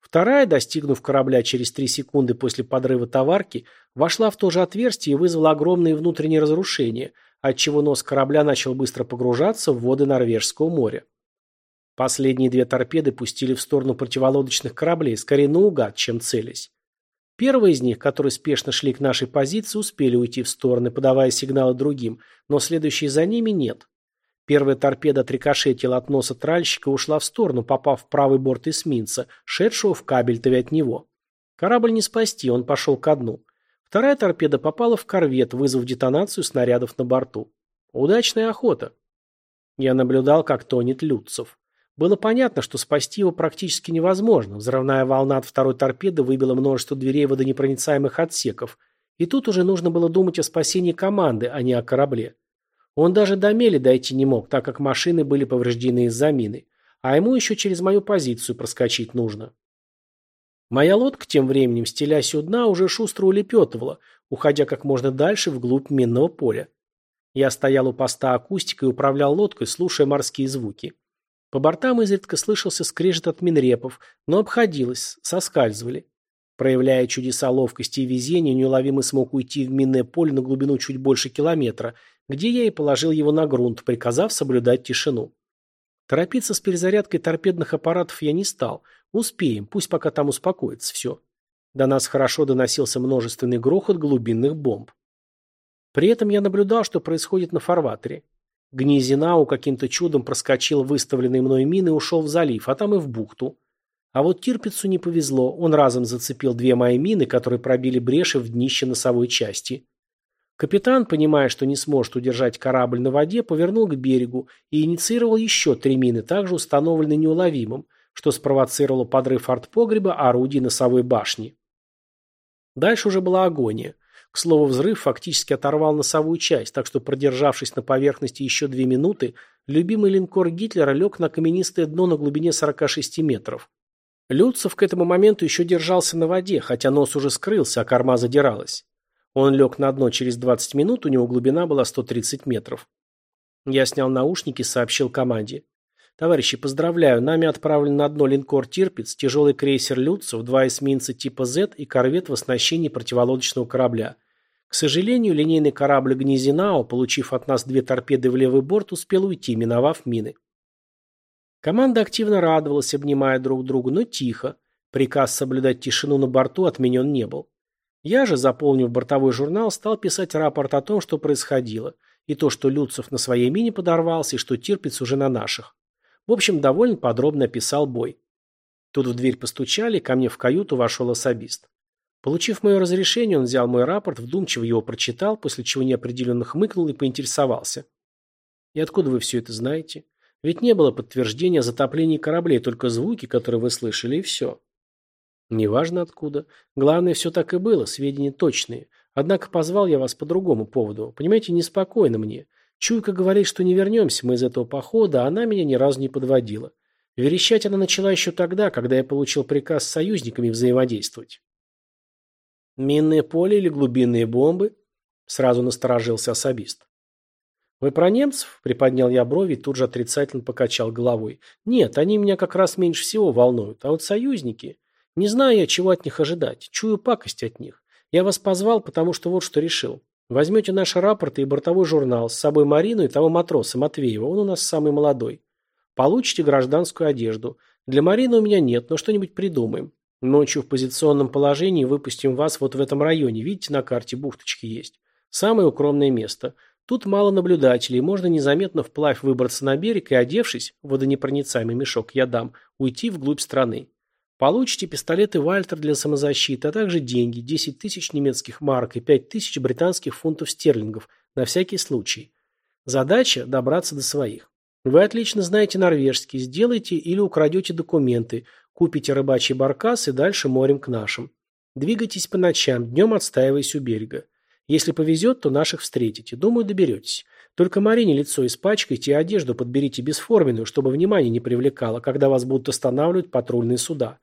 Вторая, достигнув корабля через три секунды после подрыва товарки, вошла в то же отверстие и вызвала огромные внутренние разрушения, отчего нос корабля начал быстро погружаться в воды Норвежского моря. Последние две торпеды пустили в сторону противолодочных кораблей, скорее наугад, чем целясь. Первые из них, которые спешно шли к нашей позиции, успели уйти в стороны, подавая сигналы другим, но следующие за ними нет. Первая торпеда отрикошетила от носа тральщика и ушла в сторону, попав в правый борт эсминца, шедшего в кабель-то от него. Корабль не спасти, он пошел ко дну. Вторая торпеда попала в корвет, вызвав детонацию снарядов на борту. Удачная охота. Я наблюдал, как тонет Люцев. Было понятно, что спасти его практически невозможно. Взрывная волна от второй торпеды выбила множество дверей водонепроницаемых отсеков. И тут уже нужно было думать о спасении команды, а не о корабле. Он даже до мели дойти не мог, так как машины были повреждены из-за мины. А ему еще через мою позицию проскочить нужно. Моя лодка тем временем, стелясь у дна, уже шустро улепетывала, уходя как можно дальше вглубь минного поля. Я стоял у поста акустика и управлял лодкой, слушая морские звуки. По бортам изредка слышался скрежет от минрепов, но обходилось, соскальзывали. Проявляя чудеса ловкости и везения, неуловимо смог уйти в минное поле на глубину чуть больше километра, где я и положил его на грунт, приказав соблюдать тишину. Торопиться с перезарядкой торпедных аппаратов я не стал. Успеем, пусть пока там успокоится все. До нас хорошо доносился множественный грохот глубинных бомб. При этом я наблюдал, что происходит на фарватере. Гнезинау каким-то чудом проскочил выставленные мной мины и ушел в залив, а там и в бухту. А вот Тирпицу не повезло, он разом зацепил две мои мины, которые пробили бреши в днище носовой части. Капитан, понимая, что не сможет удержать корабль на воде, повернул к берегу и инициировал еще три мины, также установленные неуловимым, что спровоцировало подрыв артпогреба орудий носовой башни. Дальше уже была агония. К слову, взрыв фактически оторвал носовую часть, так что, продержавшись на поверхности еще две минуты, любимый линкор Гитлера лег на каменистое дно на глубине 46 метров. Люцев к этому моменту еще держался на воде, хотя нос уже скрылся, а корма задиралась. Он лег на дно через 20 минут, у него глубина была 130 метров. Я снял наушники и сообщил команде. Товарищи, поздравляю, нами отправлен на дно линкор «Тирпиц», тяжелый крейсер «Люцев», два эсминца типа «З» и корвет в оснащении противолодочного корабля. К сожалению, линейный корабль «Гнезинао», получив от нас две торпеды в левый борт, успел уйти, миновав мины. Команда активно радовалась, обнимая друг друга, но тихо. Приказ соблюдать тишину на борту отменен не был. Я же, заполнив бортовой журнал, стал писать рапорт о том, что происходило, и то, что Люцев на своей мине подорвался, и что Тирпиц уже на наших. В общем, довольно подробно описал бой. Тут в дверь постучали, ко мне в каюту вошел особист. Получив мое разрешение, он взял мой рапорт, вдумчиво его прочитал, после чего неопределенно хмыкнул и поинтересовался. «И откуда вы все это знаете? Ведь не было подтверждения затопления кораблей, только звуки, которые вы слышали, и все». «Неважно откуда. Главное, все так и было, сведения точные. Однако позвал я вас по другому поводу. Понимаете, неспокойно мне. Чуйка говорит, что не вернемся мы из этого похода, а она меня ни разу не подводила. Верещать она начала еще тогда, когда я получил приказ с союзниками взаимодействовать. «Минное поле или глубинные бомбы?» Сразу насторожился особист. «Вы про немцев?» – приподнял я брови и тут же отрицательно покачал головой. «Нет, они меня как раз меньше всего волнуют. А вот союзники... Не знаю я, чего от них ожидать. Чую пакость от них. Я вас позвал, потому что вот что решил. Возьмете наши рапорты и бортовой журнал, с собой Марину и того матроса Матвеева, он у нас самый молодой. Получите гражданскую одежду. Для Марины у меня нет, но что-нибудь придумаем. Ночью в позиционном положении выпустим вас вот в этом районе. Видите, на карте бухточки есть. Самое укромное место. Тут мало наблюдателей, можно незаметно вплавь выбраться на берег и, одевшись, водонепроницаемый мешок я дам, уйти вглубь страны. Получите пистолеты Вальтер для самозащиты, а также деньги, 10 тысяч немецких марок и 5 тысяч британских фунтов стерлингов, на всякий случай. Задача – добраться до своих. Вы отлично знаете норвежский, сделайте или украдете документы, купите рыбачий баркас и дальше морем к нашим. Двигайтесь по ночам, днем отстаиваясь у берега. Если повезет, то наших встретите. Думаю, доберетесь. Только Марине лицо испачкайте и одежду подберите бесформенную, чтобы внимание не привлекало, когда вас будут останавливать патрульные суда.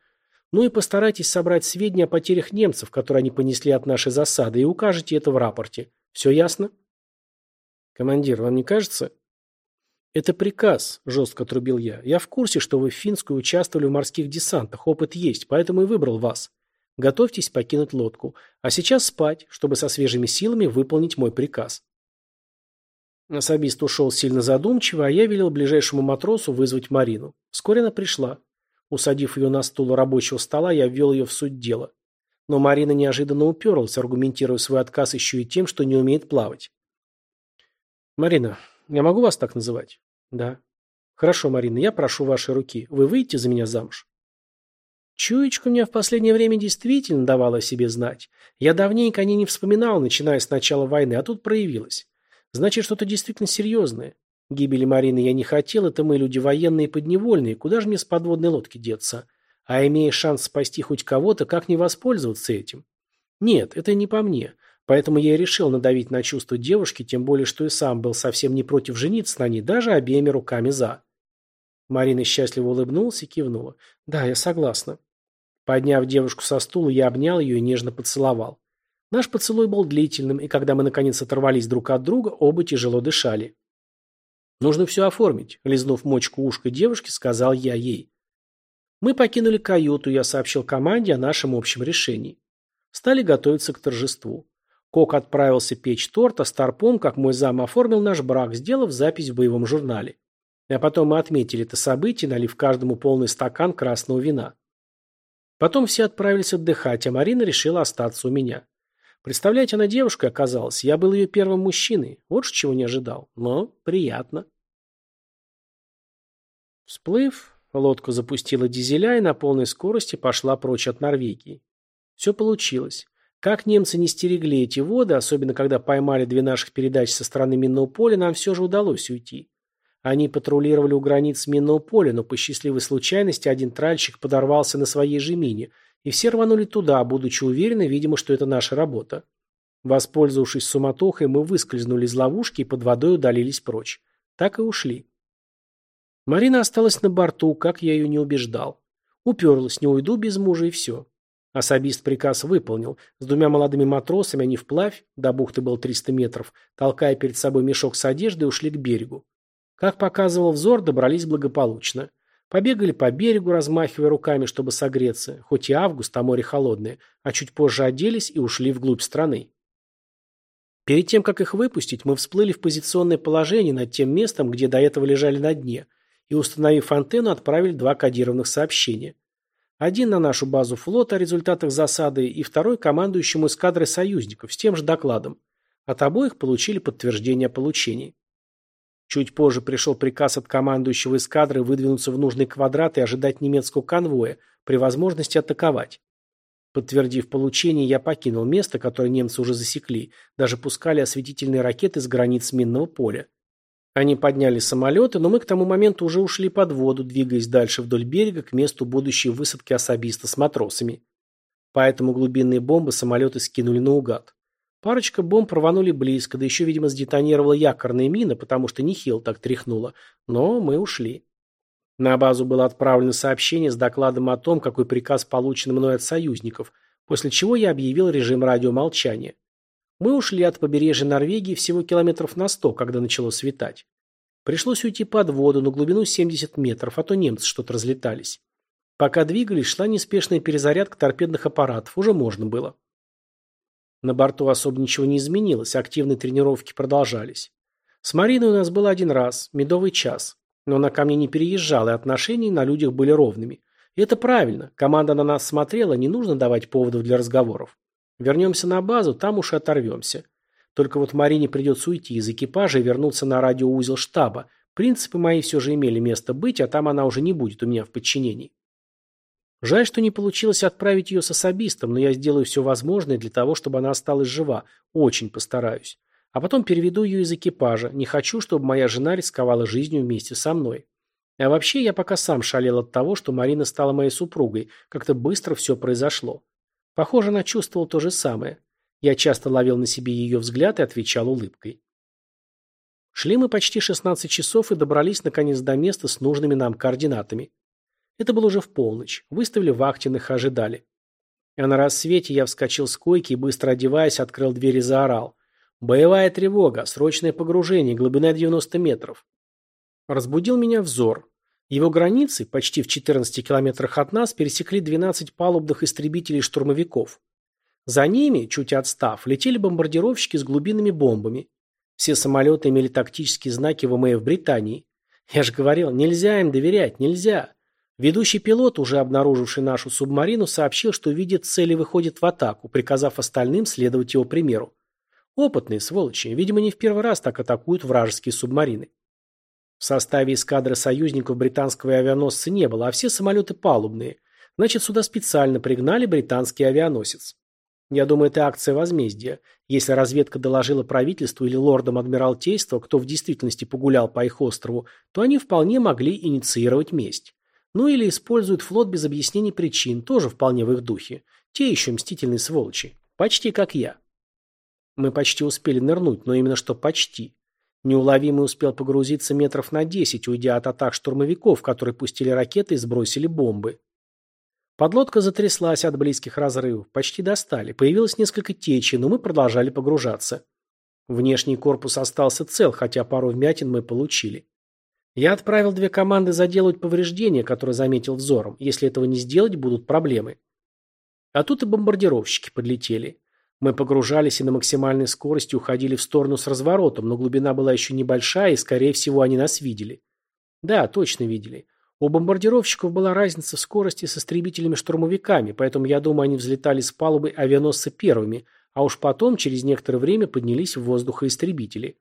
Ну и постарайтесь собрать сведения о потерях немцев, которые они понесли от нашей засады, и укажете это в рапорте. Все ясно? Командир, вам не кажется? Это приказ, жестко трубил я. Я в курсе, что вы в Финскую участвовали в морских десантах, опыт есть, поэтому и выбрал вас. Готовьтесь покинуть лодку. А сейчас спать, чтобы со свежими силами выполнить мой приказ. Особист ушел сильно задумчиво, а я велел ближайшему матросу вызвать Марину. Вскоре она пришла. Усадив ее на стул рабочего стола, я ввел ее в суть дела. Но Марина неожиданно уперлась, аргументируя свой отказ еще и тем, что не умеет плавать. «Марина, я могу вас так называть?» «Да». «Хорошо, Марина, я прошу вашей руки. Вы выйдете за меня замуж?» Чуечка у меня в последнее время действительно давала о себе знать. Я давненько о ней не вспоминал, начиная с начала войны, а тут проявилась. Значит, что-то действительно серьезное. Гибели Марины я не хотел, это мы люди военные и подневольные, куда же мне с подводной лодки деться? А имея шанс спасти хоть кого-то, как не воспользоваться этим? Нет, это не по мне. Поэтому я и решил надавить на чувства девушки, тем более, что и сам был совсем не против жениться на ней, даже обеими руками за. Марина счастливо улыбнулась и кивнула. «Да, я согласна». Подняв девушку со стула, я обнял ее и нежно поцеловал. Наш поцелуй был длительным, и когда мы наконец оторвались друг от друга, оба тяжело дышали. «Нужно все оформить», — лизнув мочку ушка девушки, сказал я ей. Мы покинули каюту, я сообщил команде о нашем общем решении. Стали готовиться к торжеству. Кок отправился печь торт, а Старпом, как мой зам, оформил наш брак, сделав запись в боевом журнале. А потом мы отметили это событие, налив каждому полный стакан красного вина. Потом все отправились отдыхать, а Марина решила остаться у меня. Представляете, она девушкой оказалась. Я был ее первым мужчиной. Вот ж чего не ожидал. Но приятно. Всплыв, лодка запустила дизеля и на полной скорости пошла прочь от Норвегии. Все получилось. Как немцы не стерегли эти воды, особенно когда поймали две наших передач со стороны минного поля, нам все же удалось уйти. Они патрулировали у границ минного поля, но по счастливой случайности один тральщик подорвался на своей же мине, и все рванули туда, будучи уверены, видимо, что это наша работа. Воспользовавшись суматохой, мы выскользнули из ловушки и под водой удалились прочь. Так и ушли. Марина осталась на борту, как я ее не убеждал. Уперлась, не уйду без мужа и все. Особист приказ выполнил. С двумя молодыми матросами они вплавь, до бухты было 300 метров, толкая перед собой мешок с одеждой, ушли к берегу. Как показывал взор, добрались благополучно. Побегали по берегу, размахивая руками, чтобы согреться, хоть и август, а море холодное, а чуть позже оделись и ушли вглубь страны. Перед тем, как их выпустить, мы всплыли в позиционное положение над тем местом, где до этого лежали на дне, и, установив антенну, отправили два кодированных сообщения. Один на нашу базу флота о результатах засады и второй командующему эскадрой союзников с тем же докладом. От обоих получили подтверждение о получении. Чуть позже пришел приказ от командующего эскадры выдвинуться в нужный квадрат и ожидать немецкого конвоя, при возможности атаковать. Подтвердив получение, я покинул место, которое немцы уже засекли, даже пускали осветительные ракеты с границ минного поля. Они подняли самолеты, но мы к тому моменту уже ушли под воду, двигаясь дальше вдоль берега к месту будущей высадки особиста с матросами. Поэтому глубинные бомбы самолеты скинули наугад. Парочка бомб рванули близко, да еще, видимо, сдетонировала якорная мина, потому что нехил так тряхнуло. Но мы ушли. На базу было отправлено сообщение с докладом о том, какой приказ получен мной от союзников, после чего я объявил режим радиомолчания. Мы ушли от побережья Норвегии всего километров на сто, когда начало светать. Пришлось уйти под воду на глубину 70 метров, а то немцы что-то разлетались. Пока двигались, шла неспешная перезарядка торпедных аппаратов, уже можно было. На борту особо ничего не изменилось, активные тренировки продолжались. С Мариной у нас был один раз, медовый час. Но она ко мне не переезжала, и отношения на людях были ровными. И это правильно. Команда на нас смотрела, не нужно давать поводов для разговоров. Вернемся на базу, там уж и оторвемся. Только вот Марине придется уйти из экипажа и вернуться на радиоузел штаба. Принципы мои все же имели место быть, а там она уже не будет у меня в подчинении. Жаль, что не получилось отправить ее с особистом, но я сделаю все возможное для того, чтобы она осталась жива. Очень постараюсь. А потом переведу ее из экипажа. Не хочу, чтобы моя жена рисковала жизнью вместе со мной. А вообще, я пока сам шалел от того, что Марина стала моей супругой. Как-то быстро все произошло. Похоже, она чувствовала то же самое. Я часто ловил на себе ее взгляд и отвечал улыбкой. Шли мы почти 16 часов и добрались наконец до места с нужными нам координатами. Это было уже в полночь. Выставили вахтенных и ожидали. А на рассвете я вскочил с койки и, быстро одеваясь, открыл дверь и заорал. «Боевая тревога! Срочное погружение! Глубина 90 метров!» Разбудил меня взор. Его границы, почти в 14 километрах от нас, пересекли 12 палубных истребителей-штурмовиков. За ними, чуть отстав, летели бомбардировщики с глубинными бомбами. Все самолеты имели тактические знаки ВМФ Британии. Я же говорил, нельзя им доверять, нельзя. Ведущий пилот, уже обнаруживший нашу субмарину, сообщил, что видит цель и выходит в атаку, приказав остальным следовать его примеру. Опытные сволочи, видимо, не в первый раз так атакуют вражеские субмарины. В составе эскадры союзников британского авианосца не было, а все самолеты палубные. Значит, сюда специально пригнали британский авианосец. Я думаю, это акция возмездия. Если разведка доложила правительству или лордам Адмиралтейства, кто в действительности погулял по их острову, то они вполне могли инициировать месть. Ну или используют флот без объяснений причин, тоже вполне в их духе. Те еще мстительные сволочи. Почти как я. Мы почти успели нырнуть, но именно что почти. Неуловимый успел погрузиться метров на десять, уйдя от атак штурмовиков, которые пустили ракеты и сбросили бомбы. Подлодка затряслась от близких разрывов, почти достали. Появилось несколько течей, но мы продолжали погружаться. Внешний корпус остался цел, хотя пару вмятин мы получили. Я отправил две команды заделать повреждения, которые заметил взором. Если этого не сделать, будут проблемы. А тут и бомбардировщики подлетели. Мы погружались и на максимальной скорости уходили в сторону с разворотом, но глубина была еще небольшая, и, скорее всего, они нас видели. Да, точно видели. У бомбардировщиков была разница в скорости с истребителями-штурмовиками, поэтому я думаю, они взлетали с палубы авианосца первыми, а уж потом, через некоторое время, поднялись в воздух истребители.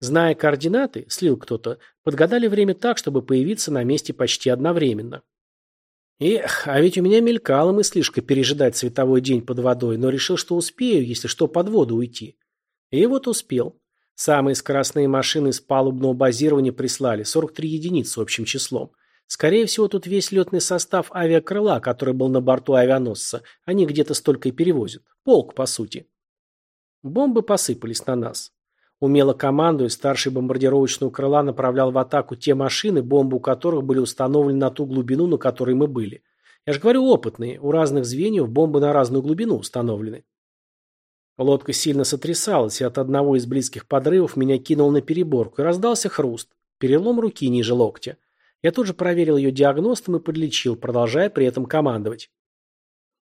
Зная координаты, слил кто-то, подгадали время так, чтобы появиться на месте почти одновременно. Эх, а ведь у меня мелькала мыслишка пережидать световой день под водой, но решил, что успею, если что, под воду уйти. И вот успел. Самые скоростные машины с палубного базирования прислали, 43 единицы общим числом. Скорее всего, тут весь летный состав авиакрыла, который был на борту авианосца. Они где-то столько и перевозят. Полк, по сути. Бомбы посыпались на нас. Умело командуя, старший бомбардировочного крыла направлял в атаку те машины, бомбы у которых были установлены на ту глубину, на которой мы были. Я же говорю, опытные. У разных звеньев бомбы на разную глубину установлены. Лодка сильно сотрясалась, и от одного из близких подрывов меня кинул на переборку, и раздался хруст. Перелом руки ниже локтя. Я тут же проверил ее диагностом и подлечил, продолжая при этом командовать.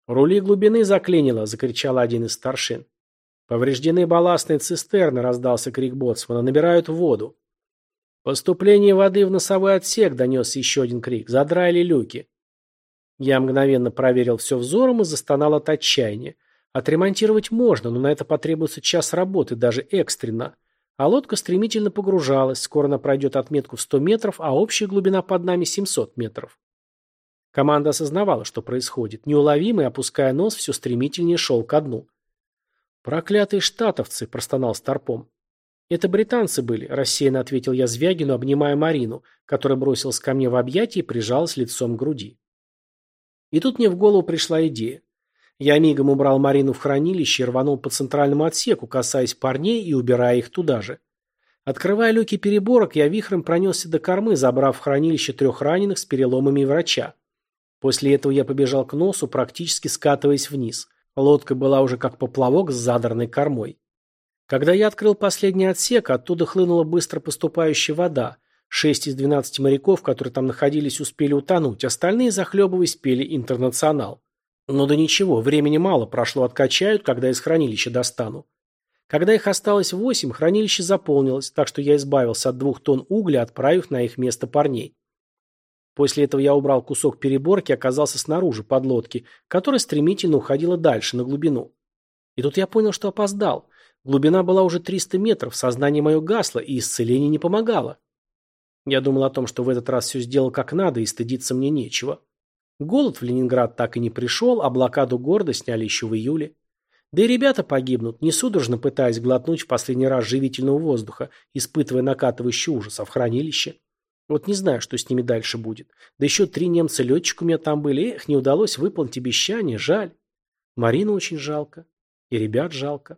«Рули глубины заклинило!» – закричал один из старшин. «Повреждены балластные цистерны», – раздался крик боцмана. «Набирают воду». «Поступление воды в носовой отсек», – донесся еще один крик. «Задрали люки». Я мгновенно проверил все взором и застонал от отчаяния. Отремонтировать можно, но на это потребуется час работы, даже экстренно. А лодка стремительно погружалась, скоро она пройдет отметку в 100 метров, а общая глубина под нами 700 метров. Команда осознавала, что происходит. Неуловимый, опуская нос, все стремительнее шел ко дну. «Проклятые штатовцы!» – простонал Старпом. «Это британцы были», – рассеянно ответил я Звягину, обнимая Марину, которая бросилась ко мне в объятия и прижалась лицом к груди. И тут мне в голову пришла идея. Я мигом убрал Марину в хранилище и рванул по центральному отсеку, касаясь парней и убирая их туда же. Открывая люки переборок, я вихрем пронесся до кормы, забрав в хранилище трех раненых с переломами врача. После этого я побежал к носу, практически скатываясь вниз. Лодка была уже как поплавок с задранной кормой. Когда я открыл последний отсек, оттуда хлынула быстро поступающая вода. Шесть из двенадцати моряков, которые там находились, успели утонуть, остальные, захлебываясь, пели «Интернационал». Ну да ничего, времени мало прошло, откачают, когда из хранилища достану. Когда их осталось восемь, хранилище заполнилось, так что я избавился от двух тонн угля, отправив на их место парней. После этого я убрал кусок переборки и оказался снаружи подлодки, которая стремительно уходила дальше, на глубину. И тут я понял, что опоздал. Глубина была уже 300 метров, сознание мое гасло, и исцеление не помогало. Я думал о том, что в этот раз все сделал как надо, и стыдиться мне нечего. Голод в Ленинград так и не пришел, а блокаду города сняли еще в июле. Да и ребята погибнут, не судорожно пытаясь глотнуть в последний раз живительного воздуха, испытывая накатывающий ужас, а в хранилище. Вот не знаю, что с ними дальше будет. Да еще три немца-летчика у меня там были. Эх, не удалось выполнить обещание, жаль. Марину очень жалко. И ребят жалко.